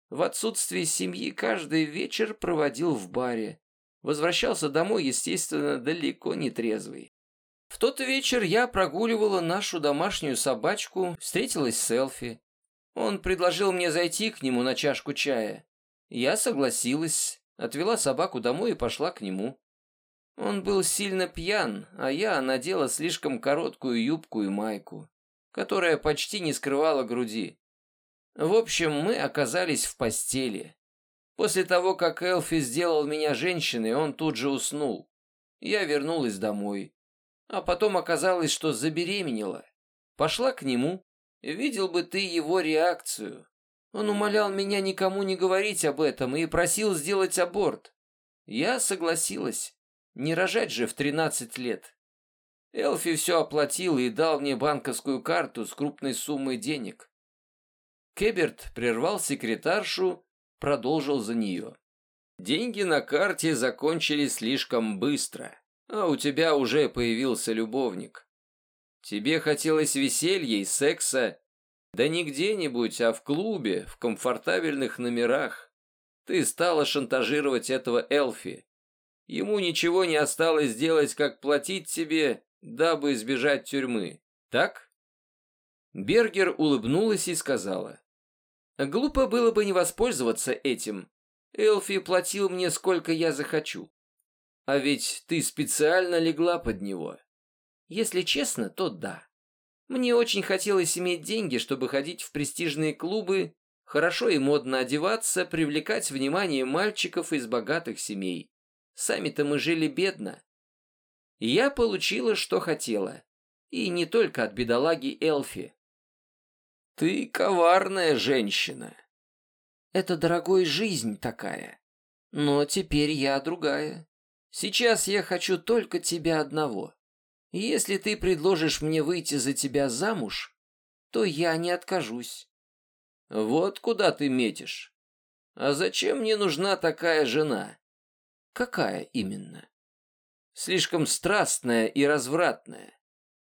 в отсутствие семьи каждый вечер проводил в баре. Возвращался домой, естественно, далеко не трезвый. В тот вечер я прогуливала нашу домашнюю собачку, встретилась с Элфи. Он предложил мне зайти к нему на чашку чая. Я согласилась, отвела собаку домой и пошла к нему. Он был сильно пьян, а я надела слишком короткую юбку и майку, которая почти не скрывала груди. В общем, мы оказались в постели. После того, как Элфи сделал меня женщиной, он тут же уснул. Я вернулась домой. А потом оказалось, что забеременела. Пошла к нему. Видел бы ты его реакцию. Он умолял меня никому не говорить об этом и просил сделать аборт. Я согласилась. Не рожать же в тринадцать лет. Элфи все оплатил и дал мне банковскую карту с крупной суммой денег. Кеберт прервал секретаршу, продолжил за нее. «Деньги на карте закончились слишком быстро, а у тебя уже появился любовник. Тебе хотелось веселья и секса, да не где-нибудь, а в клубе, в комфортабельных номерах. Ты стала шантажировать этого Элфи. Ему ничего не осталось делать, как платить тебе, дабы избежать тюрьмы. Так?» Бергер улыбнулась и сказала. Глупо было бы не воспользоваться этим. Элфи платил мне сколько я захочу. А ведь ты специально легла под него. Если честно, то да. Мне очень хотелось иметь деньги, чтобы ходить в престижные клубы, хорошо и модно одеваться, привлекать внимание мальчиков из богатых семей. Сами-то мы жили бедно. Я получила, что хотела. И не только от бедолаги Элфи. Ты коварная женщина. Это, дорогой, жизнь такая. Но теперь я другая. Сейчас я хочу только тебя одного. Если ты предложишь мне выйти за тебя замуж, то я не откажусь. Вот куда ты метишь. А зачем мне нужна такая жена? Какая именно? Слишком страстная и развратная.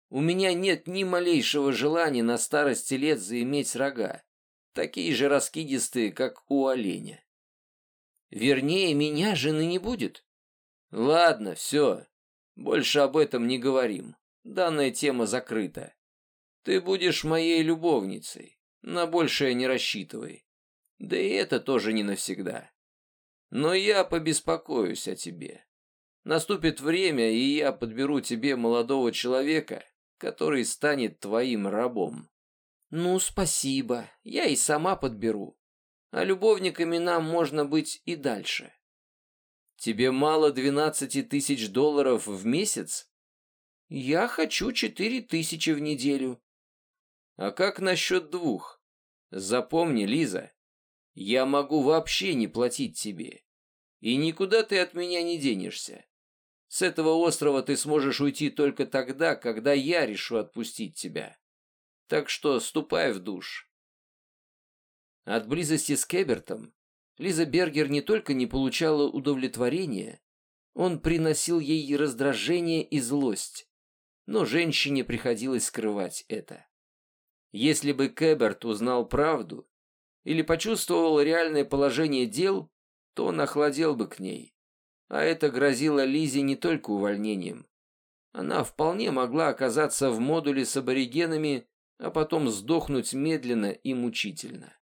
У меня нет ни малейшего желания на старости лет заиметь рога, такие же раскидистые, как у оленя. Вернее, меня жены не будет. Ладно, все. Больше об этом не говорим. Данная тема закрыта. Ты будешь моей любовницей. На большее не рассчитывай. Да и это тоже не навсегда. Но я побеспокоюсь о тебе. Наступит время, и я подберу тебе молодого человека, который станет твоим рабом. Ну, спасибо, я и сама подберу. А любовниками нам можно быть и дальше. Тебе мало двенадцати тысяч долларов в месяц? Я хочу четыре тысячи в неделю. А как насчет двух? Запомни, Лиза, я могу вообще не платить тебе. И никуда ты от меня не денешься. С этого острова ты сможешь уйти только тогда, когда я решу отпустить тебя. Так что ступай в душ. От близости с Кебертом Лиза Бергер не только не получала удовлетворения, он приносил ей раздражение и злость, но женщине приходилось скрывать это. Если бы Кеберт узнал правду или почувствовал реальное положение дел, то он охладел бы к ней, а это грозило Лизе не только увольнением. Она вполне могла оказаться в модуле с аборигенами, а потом сдохнуть медленно и мучительно.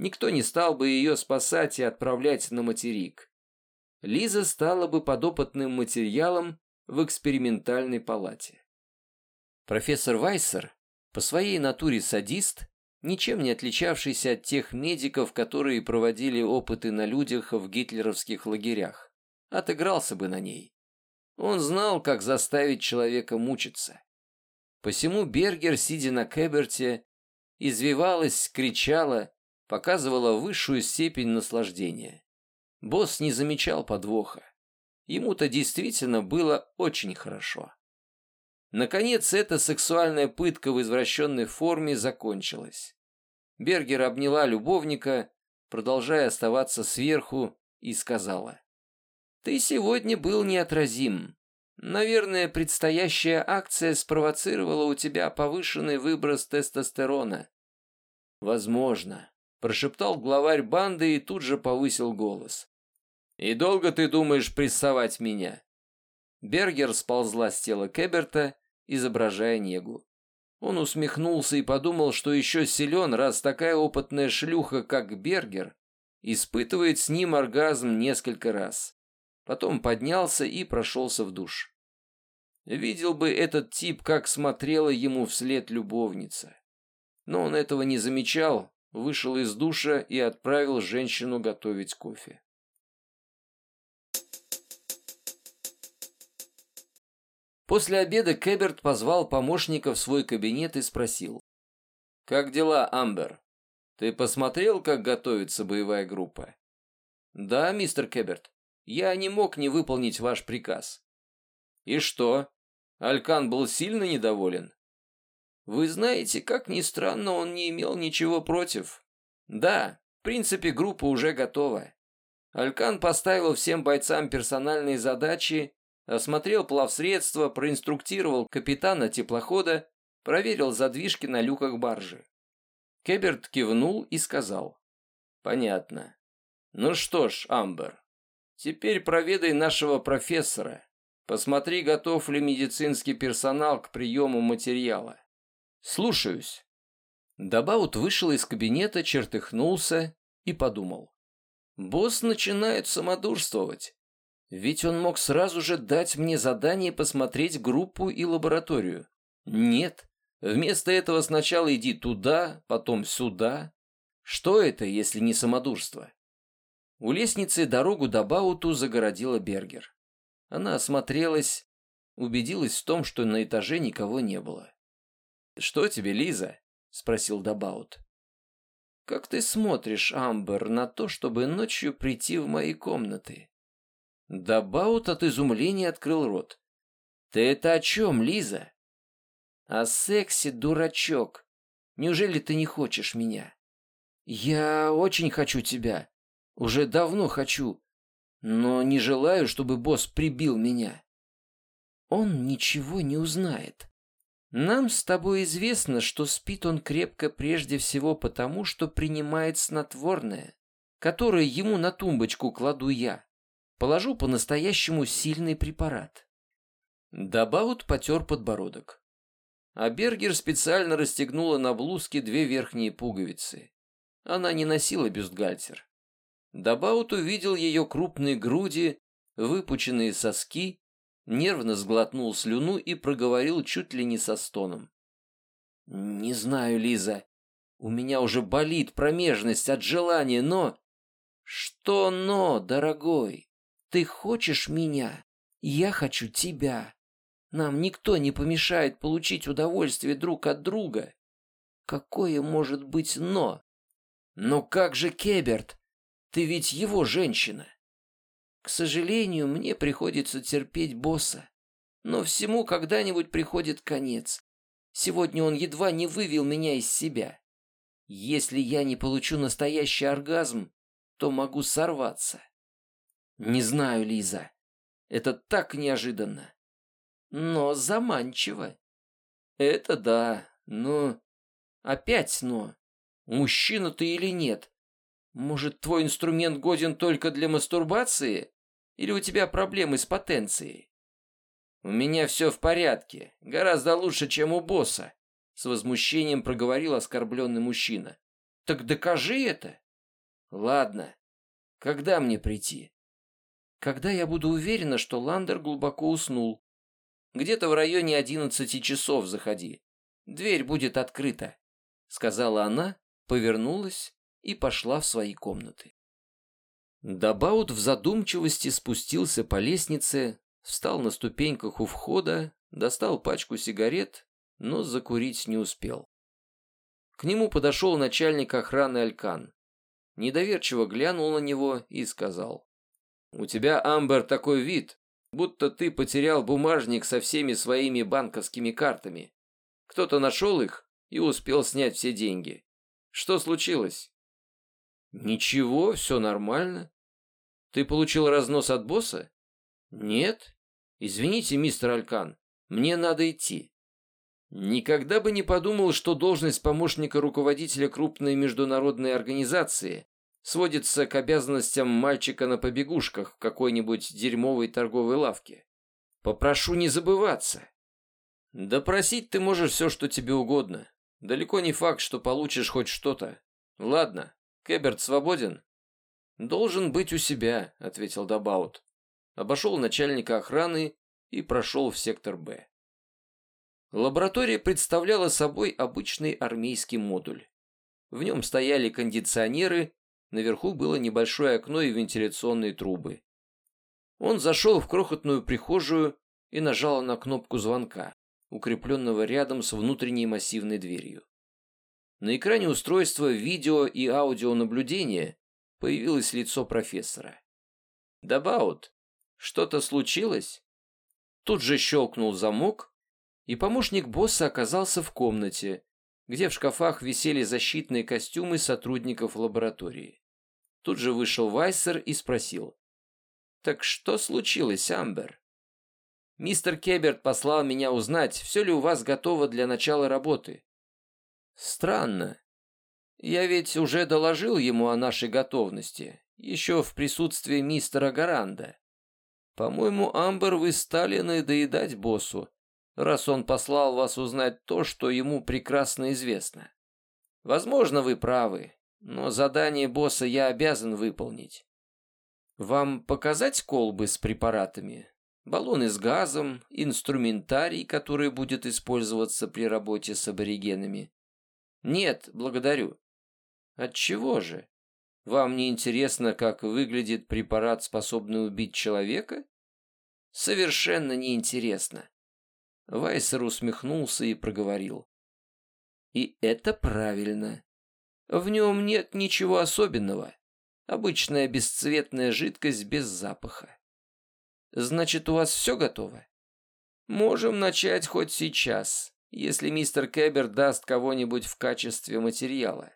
Никто не стал бы ее спасать и отправлять на материк. Лиза стала бы подопытным материалом в экспериментальной палате. Профессор Вайсер, по своей натуре садист, ничем не отличавшийся от тех медиков, которые проводили опыты на людях в гитлеровских лагерях отыгрался бы на ней. Он знал, как заставить человека мучиться. Посему Бергер, сидя на Кэберте, извивалась, кричала, показывала высшую степень наслаждения. Босс не замечал подвоха. Ему-то действительно было очень хорошо. Наконец, эта сексуальная пытка в извращенной форме закончилась. Бергер обняла любовника, продолжая оставаться сверху, и сказала. Ты сегодня был неотразим. Наверное, предстоящая акция спровоцировала у тебя повышенный выброс тестостерона. Возможно, прошептал главарь банды и тут же повысил голос. И долго ты думаешь прессовать меня? Бергер сползла с тела Кеберта, изображая негу. Он усмехнулся и подумал, что еще силен, раз такая опытная шлюха, как Бергер, испытывает с ним оргазм несколько раз. Потом поднялся и прошелся в душ. Видел бы этот тип, как смотрела ему вслед любовница. Но он этого не замечал, вышел из душа и отправил женщину готовить кофе. После обеда Кэберт позвал помощника в свой кабинет и спросил. «Как дела, Амбер? Ты посмотрел, как готовится боевая группа?» «Да, мистер Кэберт. Я не мог не выполнить ваш приказ. И что? Алькан был сильно недоволен? Вы знаете, как ни странно, он не имел ничего против. Да, в принципе, группа уже готова. Алькан поставил всем бойцам персональные задачи, осмотрел плавсредство, проинструктировал капитана теплохода, проверил задвижки на люках баржи. Кеберт кивнул и сказал. «Понятно. Ну что ж, Амбер, Теперь проведай нашего профессора. Посмотри, готов ли медицинский персонал к приему материала. Слушаюсь. Дабаут вышел из кабинета, чертыхнулся и подумал. Босс начинает самодурствовать. Ведь он мог сразу же дать мне задание посмотреть группу и лабораторию. Нет. Вместо этого сначала иди туда, потом сюда. Что это, если не самодурство? У лестницы дорогу до Бауту загородила Бергер. Она осмотрелась, убедилась в том, что на этаже никого не было. «Что тебе, Лиза?» — спросил Дабаут. «Как ты смотришь, Амбер, на то, чтобы ночью прийти в мои комнаты?» Дабаут от изумления открыл рот. «Ты это о чем, Лиза?» «О сексе, дурачок. Неужели ты не хочешь меня?» «Я очень хочу тебя. Уже давно хочу, но не желаю, чтобы босс прибил меня. Он ничего не узнает. Нам с тобой известно, что спит он крепко прежде всего потому, что принимает снотворное, которое ему на тумбочку кладу я. Положу по-настоящему сильный препарат. Дабаут потер подбородок. А Бергер специально расстегнула на блузке две верхние пуговицы. Она не носила бюстгальтер. Дабаут увидел ее крупные груди, выпученные соски, нервно сглотнул слюну и проговорил чуть ли не со стоном. «Не знаю, Лиза. У меня уже болит промежность от желания, но...» «Что но, дорогой? Ты хочешь меня? Я хочу тебя. Нам никто не помешает получить удовольствие друг от друга. Какое может быть «но»? Но как же Кеберт? Ты ведь его женщина. К сожалению, мне приходится терпеть босса. Но всему когда-нибудь приходит конец. Сегодня он едва не вывел меня из себя. Если я не получу настоящий оргазм, то могу сорваться. Не знаю, Лиза. Это так неожиданно. Но заманчиво. Это да, но... Опять но. Мужчина ты или нет? Может, твой инструмент годен только для мастурбации? Или у тебя проблемы с потенцией? У меня все в порядке. Гораздо лучше, чем у босса. С возмущением проговорил оскорбленный мужчина. Так докажи это. Ладно. Когда мне прийти? Когда я буду уверена, что Ландер глубоко уснул. Где-то в районе одиннадцати часов заходи. Дверь будет открыта, сказала она, повернулась и пошла в свои комнаты. Дабаут в задумчивости спустился по лестнице, встал на ступеньках у входа, достал пачку сигарет, но закурить не успел. К нему подошел начальник охраны Алькан. Недоверчиво глянул на него и сказал. «У тебя, Амбер, такой вид, будто ты потерял бумажник со всеми своими банковскими картами. Кто-то нашел их и успел снять все деньги. Что случилось?» «Ничего, все нормально. Ты получил разнос от босса?» «Нет. Извините, мистер Алькан, мне надо идти». Никогда бы не подумал, что должность помощника руководителя крупной международной организации сводится к обязанностям мальчика на побегушках в какой-нибудь дерьмовой торговой лавке. Попрошу не забываться. Допросить ты можешь все, что тебе угодно. Далеко не факт, что получишь хоть что-то. Ладно, Кэберт свободен? Должен быть у себя, ответил Дабаут. Обошел начальника охраны и прошел в сектор Б. Лаборатория представляла собой обычный армейский модуль. В нем стояли кондиционеры, наверху было небольшое окно и вентиляционные трубы. Он зашел в крохотную прихожую и нажал на кнопку звонка укрепленного рядом с внутренней массивной дверью. На экране устройства видео и аудионаблюдения появилось лицо профессора. «Дабаут, что-то случилось?» Тут же щелкнул замок, и помощник босса оказался в комнате, где в шкафах висели защитные костюмы сотрудников лаборатории. Тут же вышел Вайсер и спросил. «Так что случилось, Амбер?» Мистер Кеберт послал меня узнать, все ли у вас готово для начала работы. Странно. Я ведь уже доложил ему о нашей готовности, еще в присутствии мистера Гаранда. По-моему, Амбер, вы стали надоедать боссу, раз он послал вас узнать то, что ему прекрасно известно. Возможно, вы правы, но задание босса я обязан выполнить. Вам показать колбы с препаратами? баллоны с газом, инструментарий, который будет использоваться при работе с аборигенами. Нет, благодарю. Отчего же? Вам не интересно, как выглядит препарат, способный убить человека? Совершенно не интересно. Вайсер усмехнулся и проговорил. И это правильно. В нем нет ничего особенного. Обычная бесцветная жидкость без запаха. Значит, у вас все готово? Можем начать хоть сейчас, если мистер Кэбер даст кого-нибудь в качестве материала.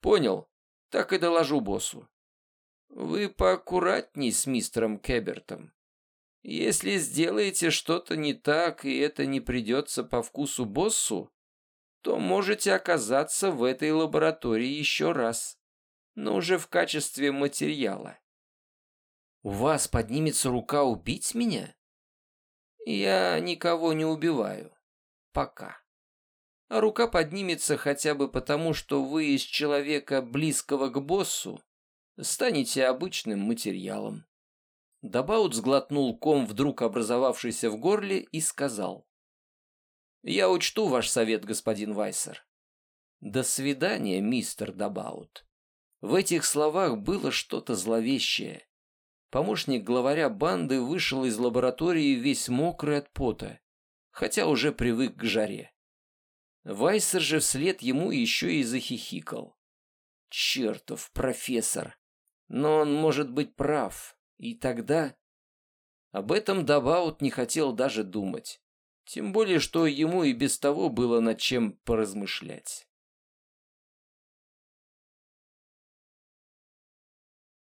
Понял. Так и доложу боссу. Вы поаккуратней с мистером Кебертом. Если сделаете что-то не так, и это не придется по вкусу боссу, то можете оказаться в этой лаборатории еще раз, но уже в качестве материала. У вас поднимется рука убить меня? Я никого не убиваю. Пока. А рука поднимется хотя бы потому, что вы из человека, близкого к боссу, станете обычным материалом. Дабаут сглотнул ком, вдруг образовавшийся в горле, и сказал. «Я учту ваш совет, господин Вайсер. До свидания, мистер Дабаут». В этих словах было что-то зловещее. Помощник главаря банды вышел из лаборатории весь мокрый от пота, хотя уже привык к жаре. Вайсер же вслед ему еще и захихикал. Чертов профессор! Но он может быть прав. И тогда... Об этом Дабаут не хотел даже думать. Тем более, что ему и без того было над чем поразмышлять.